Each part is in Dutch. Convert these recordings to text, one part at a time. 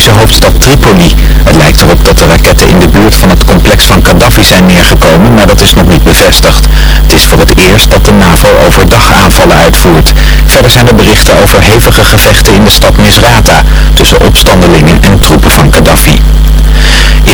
Libische hoofdstad Tripoli. Het lijkt erop dat de raketten in de buurt van het complex van Gaddafi zijn neergekomen, maar dat is nog niet bevestigd. Het is voor het eerst dat de NAVO overdag aanvallen uitvoert. Verder zijn er berichten over hevige gevechten in de stad Misrata tussen opstandelingen en troepen van Gaddafi.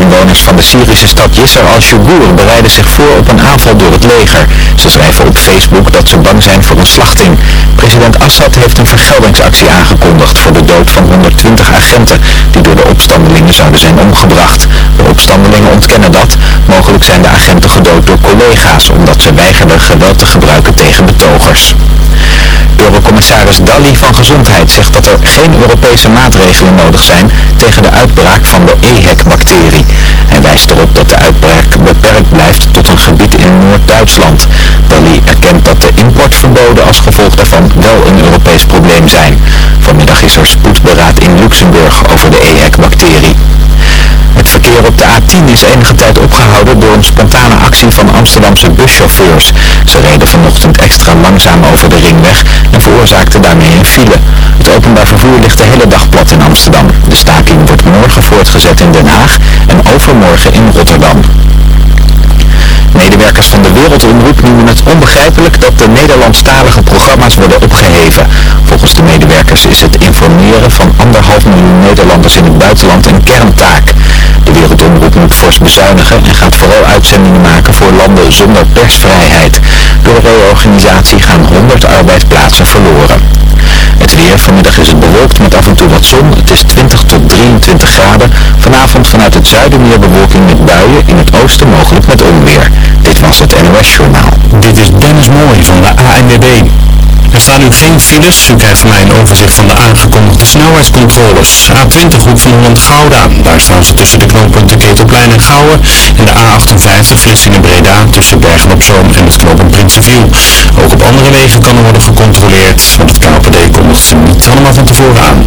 Inwoners van de Syrische stad Yisr al-Shugur bereiden zich voor op een aanval door het leger. Ze schrijven op Facebook dat ze bang zijn voor een slachting. President Assad heeft een vergeldingsactie aangekondigd voor de dood van 120 agenten die door de opstandelingen zouden zijn omgebracht. De opstandelingen ontkennen dat. Mogelijk zijn de agenten gedood door collega's omdat ze weigerden geweld te gebruiken tegen betogers. Eurocommissaris Dalli van Gezondheid zegt dat er geen Europese maatregelen nodig zijn tegen de uitbraak van de EHEC-bacterie. Hij wijst erop dat de uitbraak beperkt blijft tot een gebied in Noord-Duitsland. Dalli erkent dat de importverboden als gevolg daarvan wel een Europees probleem zijn. Vanmiddag is er spoedberaad in Luxemburg over de EHEC-bacterie. Verkeer op de A10 is enige tijd opgehouden door een spontane actie van Amsterdamse buschauffeurs. Ze reden vanochtend extra langzaam over de ringweg en veroorzaakten daarmee een file. Het openbaar vervoer ligt de hele dag plat in Amsterdam. De staking wordt morgen voortgezet in Den Haag en overmorgen in Rotterdam. Medewerkers van de Wereldomroep noemen het onbegrijpelijk dat de Nederlandstalige programma's worden opgeheven. Volgens de medewerkers is het informeren van anderhalf miljoen Nederlanders in het buitenland een kerntaak. De Wereldomroep moet fors bezuinigen en gaat vooral uitzendingen maken voor landen zonder persvrijheid. Door de reorganisatie gaan 100 arbeidsplaatsen verloren. Het weer, vanmiddag is het bewolkt met af en toe wat zon. Het is 20 tot 23 graden. Vanavond vanuit het zuiden meer bewolking met buien. In het oosten mogelijk met onweer. Dit was het NOS Journaal. Dit is Dennis Mooij van de ANWB. Er staan nu geen files. U krijgt van mij een overzicht van de aangekondigde snelheidscontroles. A20 Hoek van Holland-Gouda. Daar staan ze tussen de knooppunten Ketelplein en Gouwen. En de A58 Vlissingen-Breda tussen Bergen-op-Zoom en het knooppunt Prinsenviel. Ook op andere wegen kan er worden gecontroleerd. Want het KPD kondigt ze niet allemaal van tevoren aan.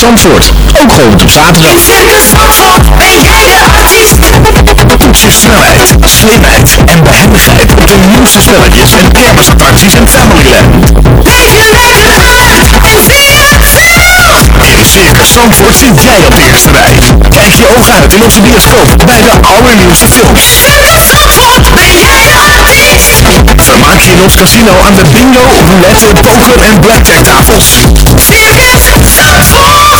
Zandvoort, ook geopend op zaterdag. Toets je snelheid, slimheid en behendigheid op de nieuwste spelletjes en kermisattracties en Familyland. In Circus Zandvoort zit jij op de eerste rij. Kijk je ogen uit in onze bioscoop bij de allernieuwste films. Vermaak je in ons casino aan de bingo, roulette, poker en blackjack tafels.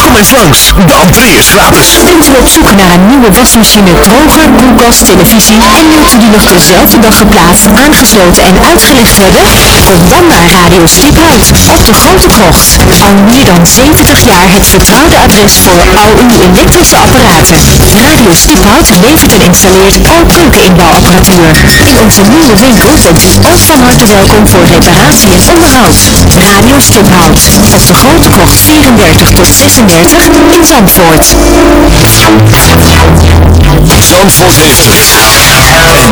Kom eens langs, de entree is gratis. Bent u op zoek naar een nieuwe wasmachine, droger, koelkast, televisie en wilt u die nog dezelfde dag geplaatst, aangesloten en uitgelicht hebben? Kom dan naar Radio Stiphout op de Grote Krocht. Al meer dan 70 jaar het vertrouwde adres voor al uw elektrische apparaten. Radio Stiphout levert en installeert al keukeninbouwapparatuur. In onze nieuwe winkel bent u ook van harte welkom voor reparatie en onderhoud. Radio Stiphout op de Grote Krocht 34 tot 36 in Zandvoort. Zandvoort heeft het.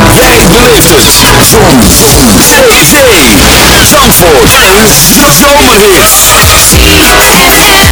En jij beleeft het. Zon. Zee. Zandvoort. Een zomerhit.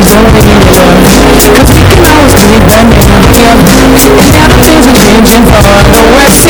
is only in the world Cause we can always be damaged, now we are It happens in the engine for the west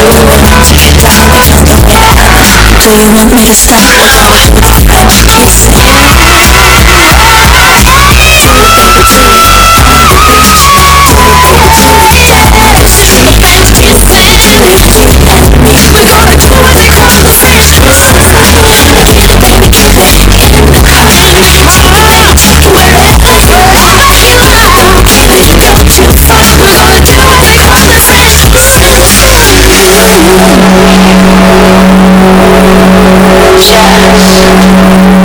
Don't stop. Je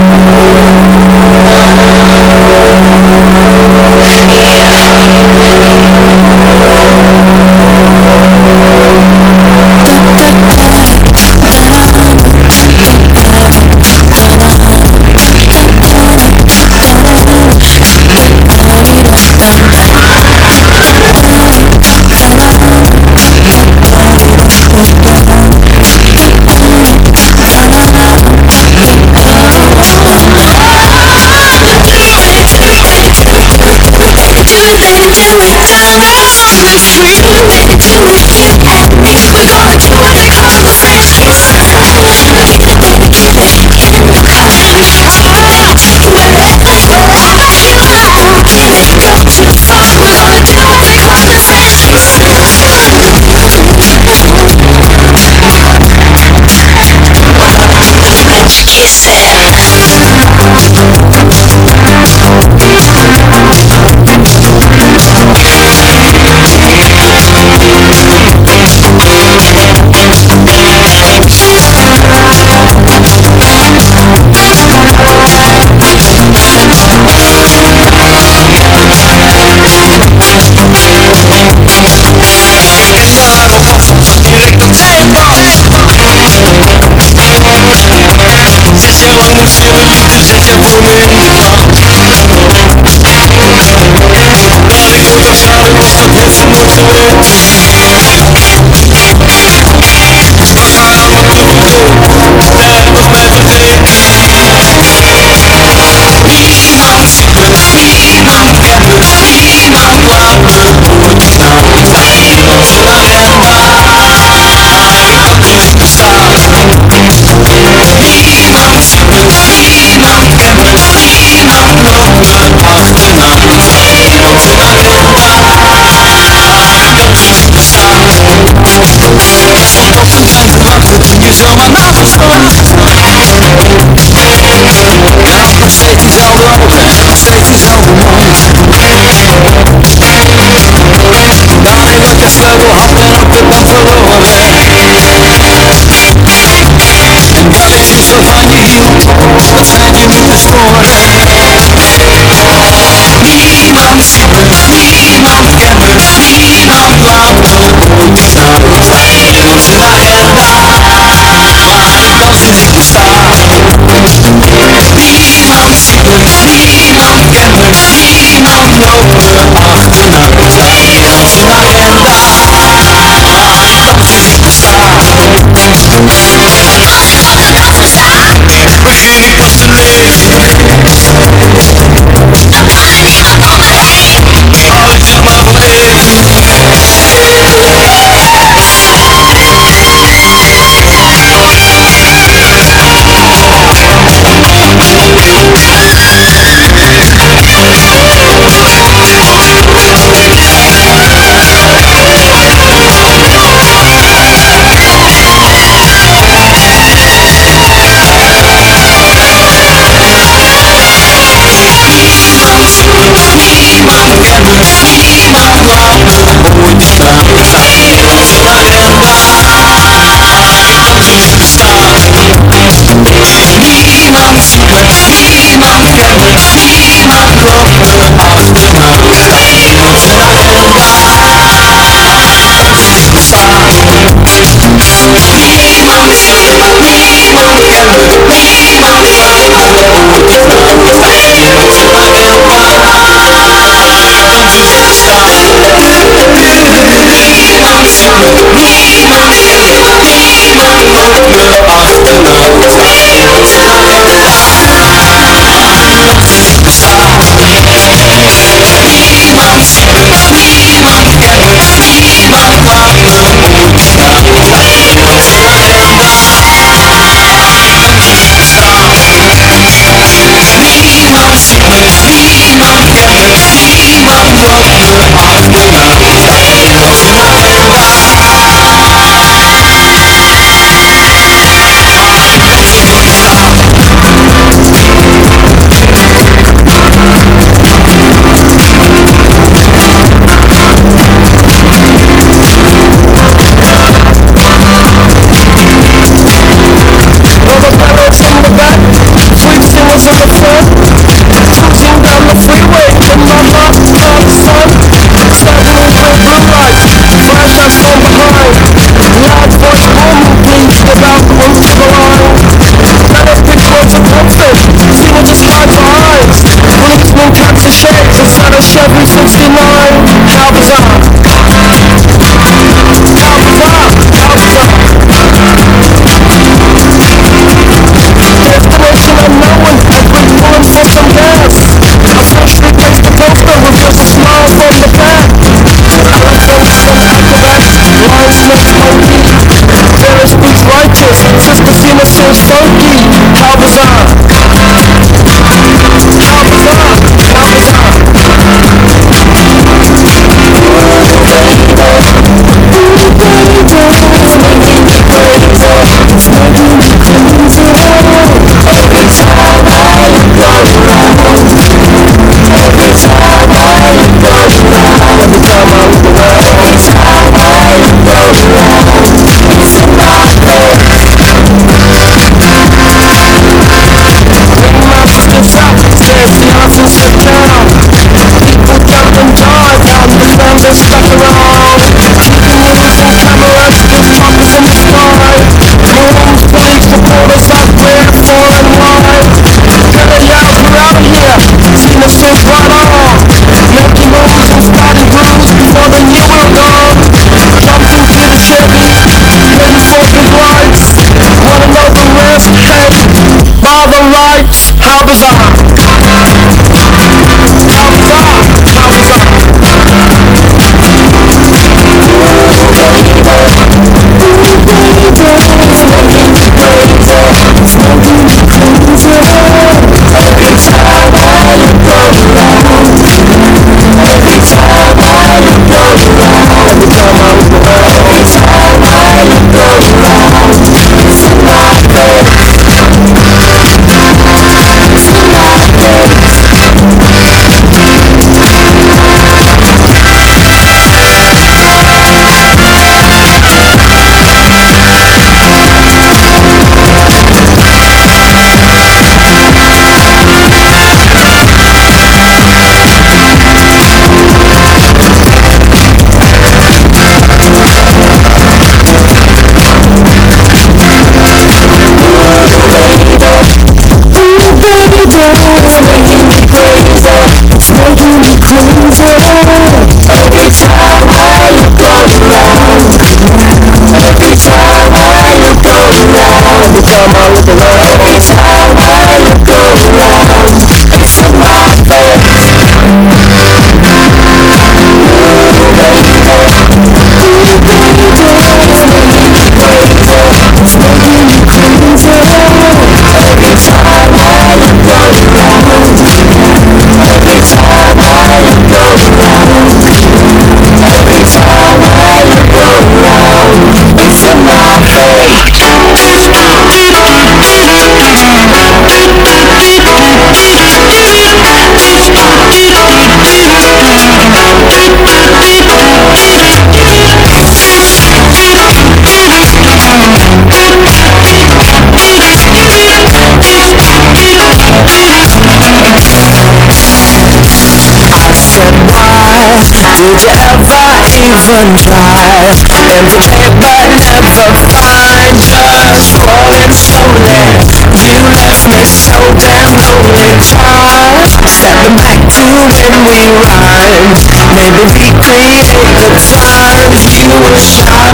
dreams we rewinds Maybe recreate the times you were shy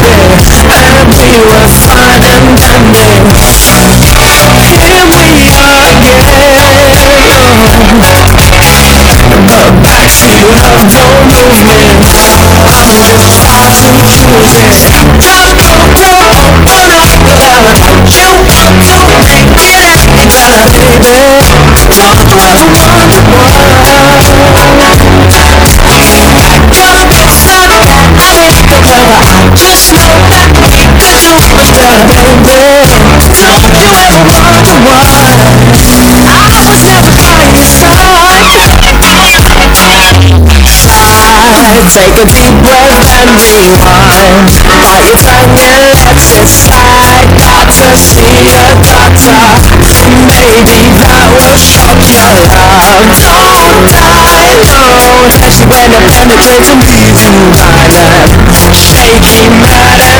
but happy we were fine and here we are again. But back to your own movement Oh, I'm moving Take a deep breath and rewind Are you finding out this side? Got to see a doctor. Maybe that will shock your love. Don't die alone. When it penetrates and leaves you mind Shaky, mad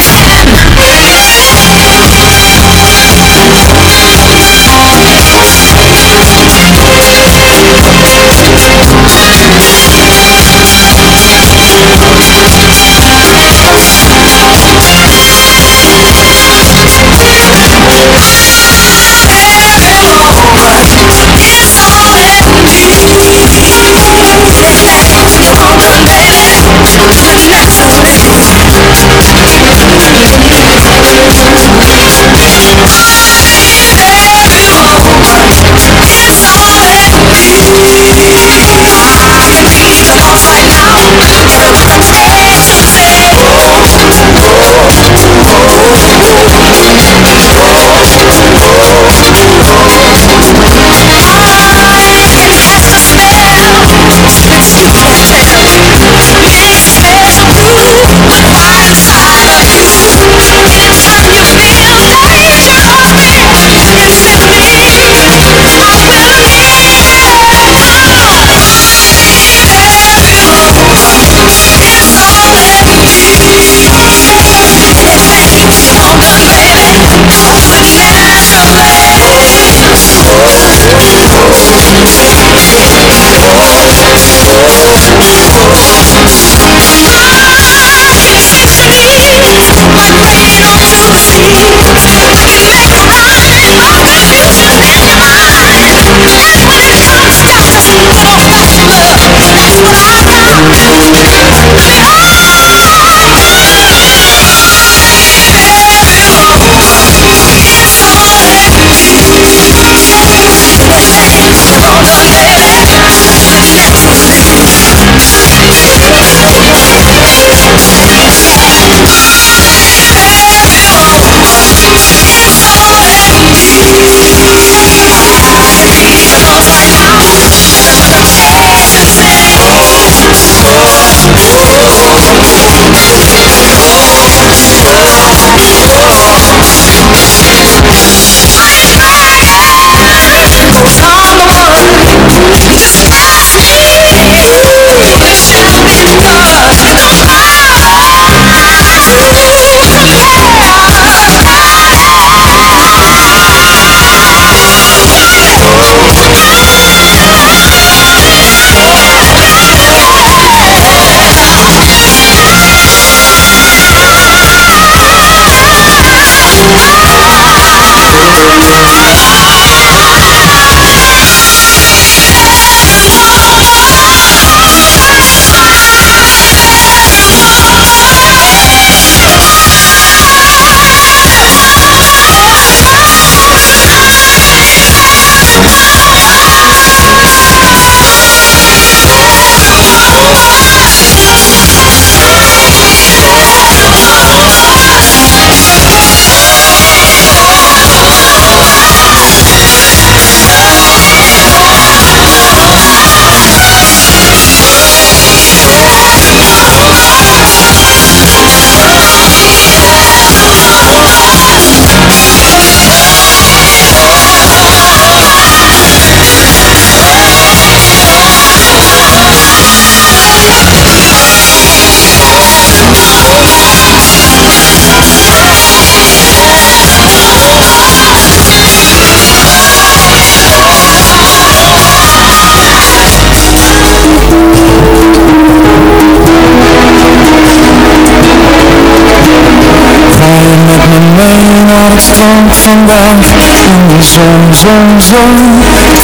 Zo, zo, zo,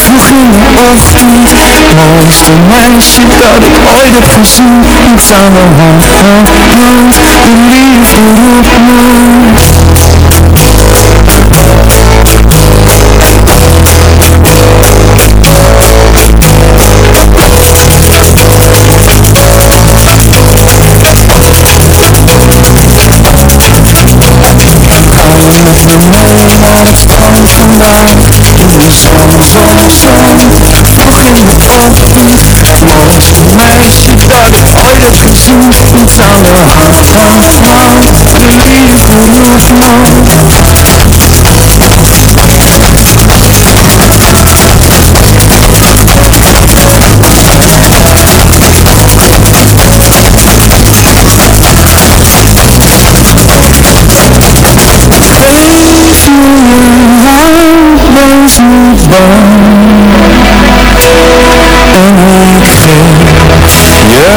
Vroeg in de ochtend Mooiste meisje dat ik ooit heb gezien. Iets aan de hand, hand, hand liefde roept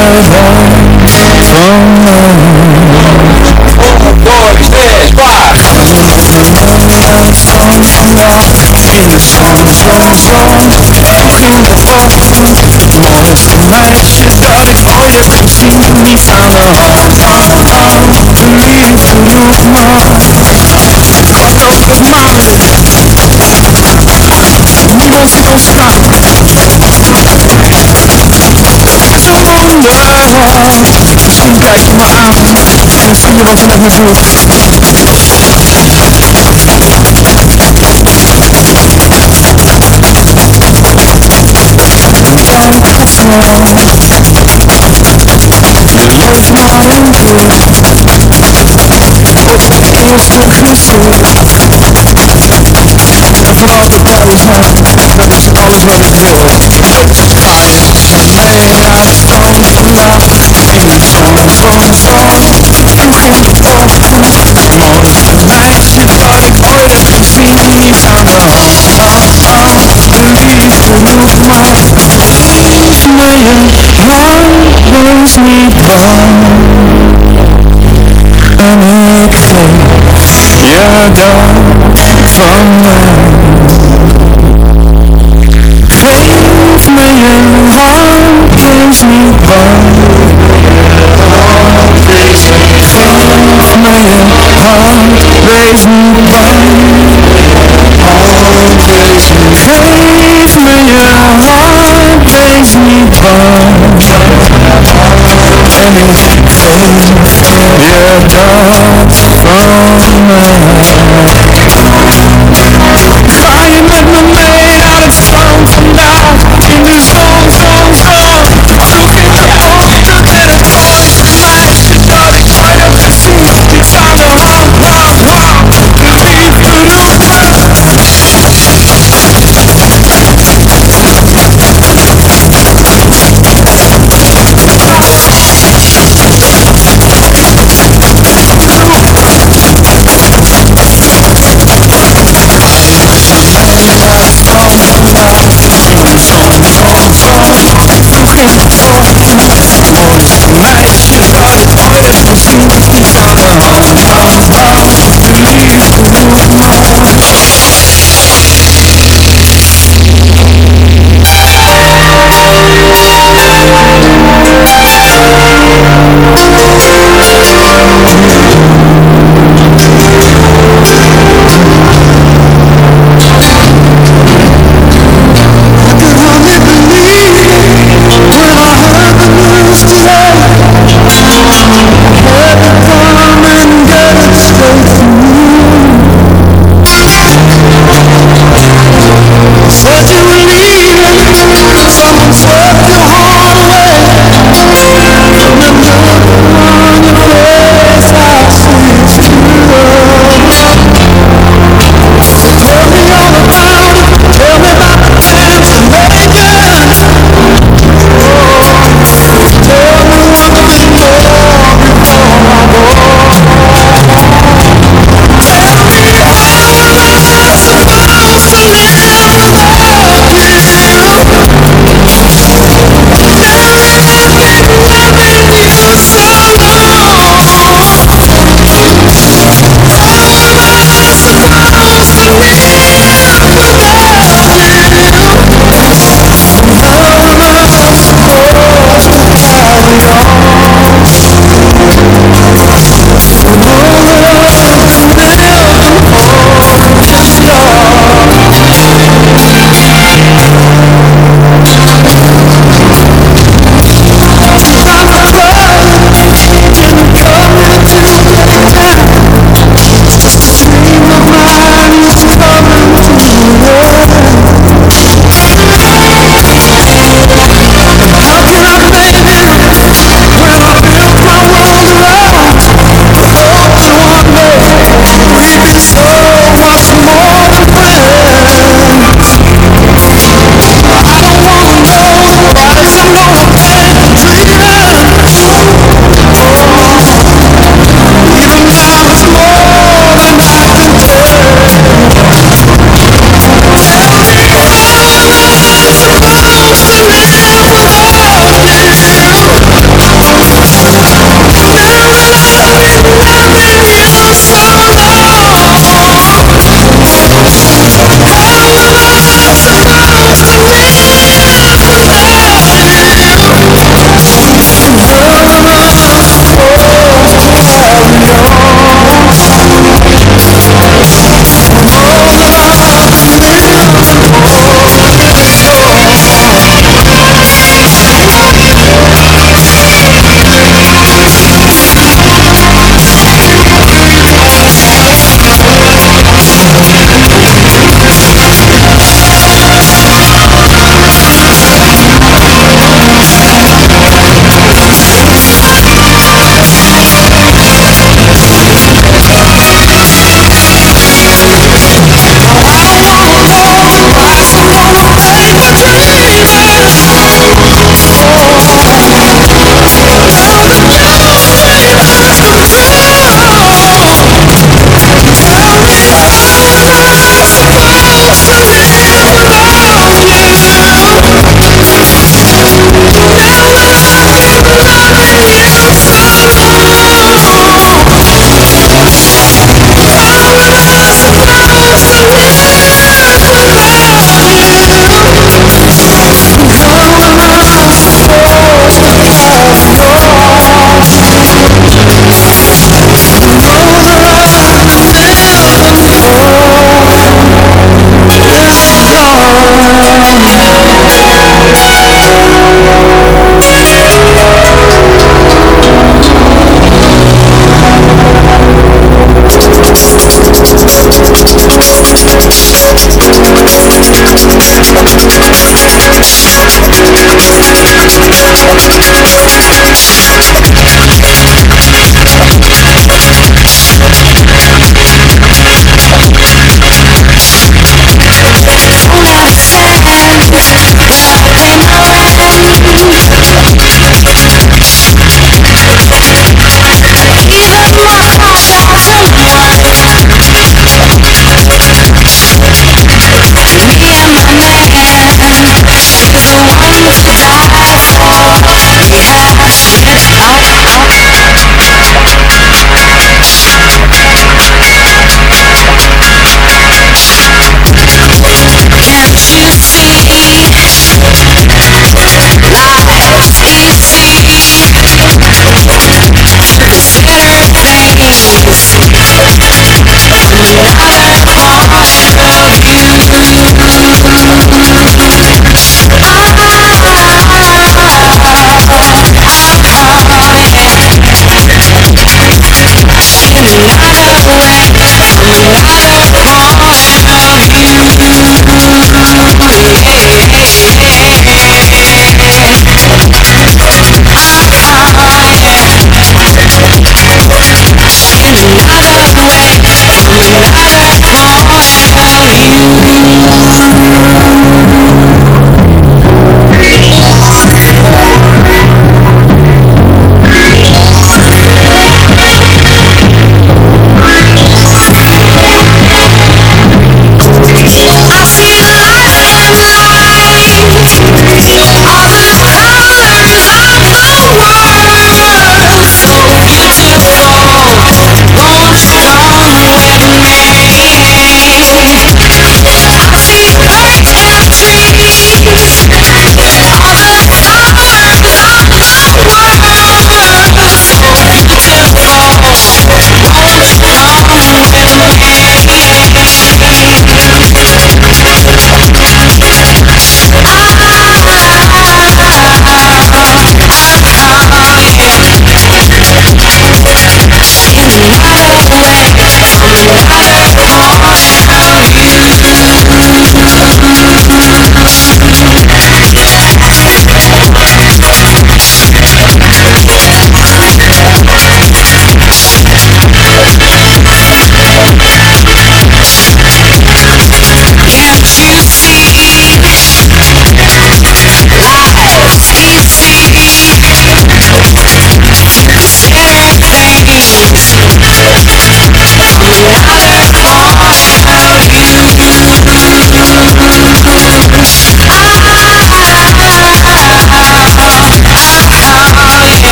love. desenvolvimentos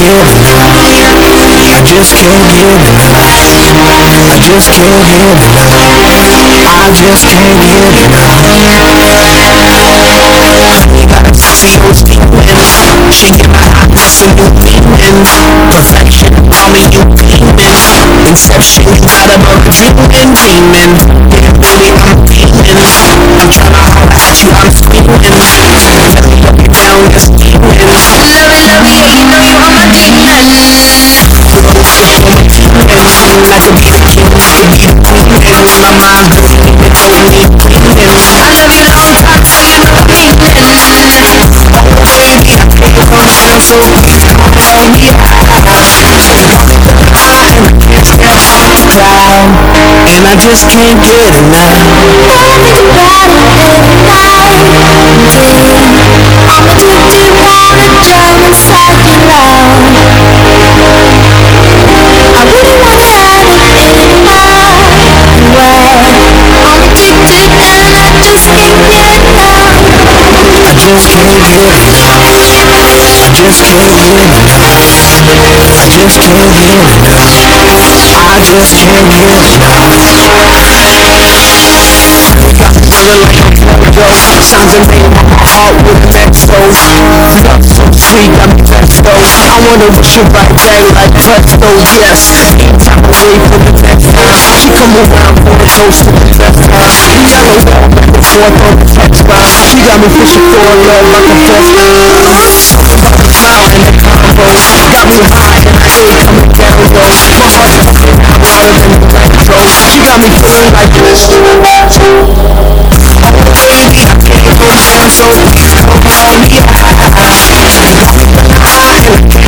get. I just can't get enough. I just can't get enough. I just can't get enough. See those demons Shaking my eyes to new demons Perfection, call me you demons Inception, you got a book demon, demon me I'm demon Tryna holler at you, I'm screaming Really love you down, it's demon Love you, love you, know you, I'm a demon Real shit from a demon Seem like a beast to be the demons My mind don't even know me demons I love you long time, so you know meaning Oh baby, I can't help myself, so please come help me out Cause now they put the fire in I'm down and I just can't get enough. I'm addicted, wanna drown I wanna have it in my way I'm addicted and I just can't get enough I just can't get enough. I just can't get enough. I just can't get enough. Just can't get enough. Sounds of name on my heart with an expo Love so sweet, I'm presto I wanna wish you right back like presto, yes Anytime away from the next She come around for a toast to the best Yellow bell back and forth on the text line She got me fishing for a love like a fest Smile and the combo Got me high and I ain't coming down low My heart is beating out louder than the electro She got me feeling like this Baby, I can't go down, so please come on Yeah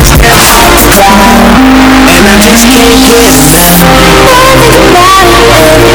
She got me high And I just can't get Wanna think about it every night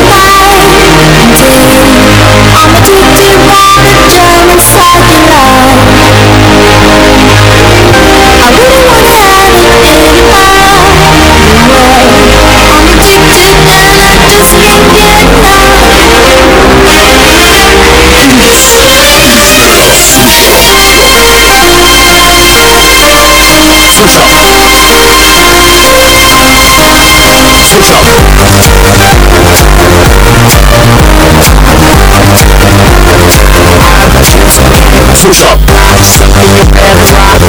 Push up in your bed rock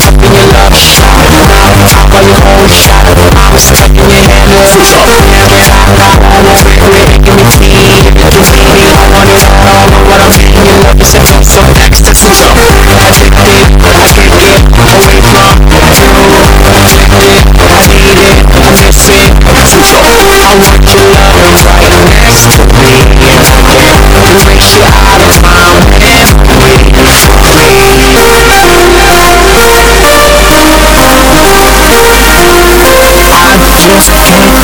Up in your love shot Top on your own shot I'm stuck in your head Push up Give me tea Give it to me I want it all I Know what I'm saying Your love is a piece of ecstasy Addicted I can't get away from you. Addicted I need it I miss it Push up I want your love right next to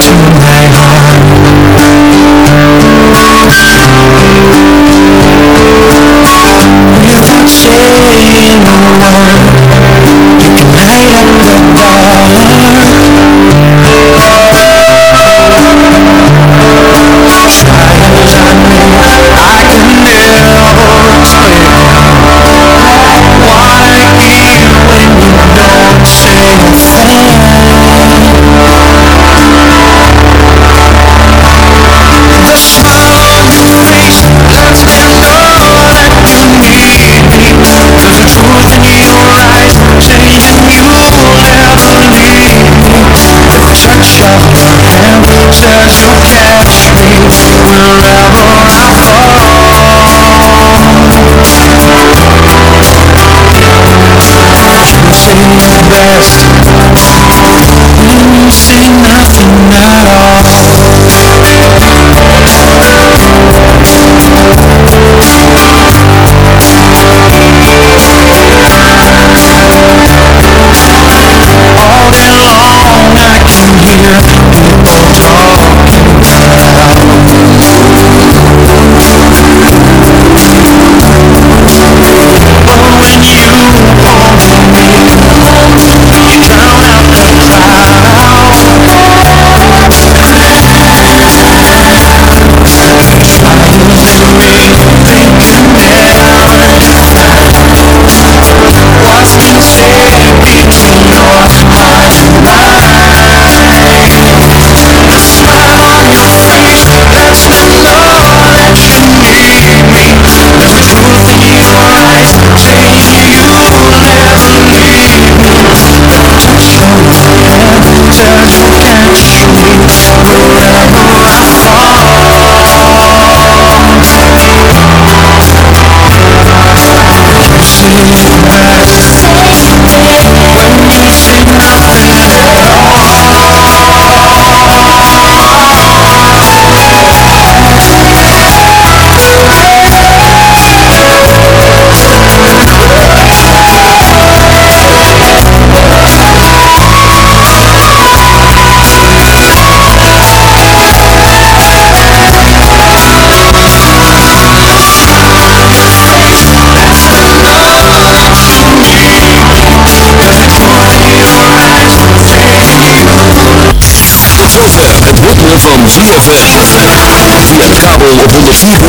to have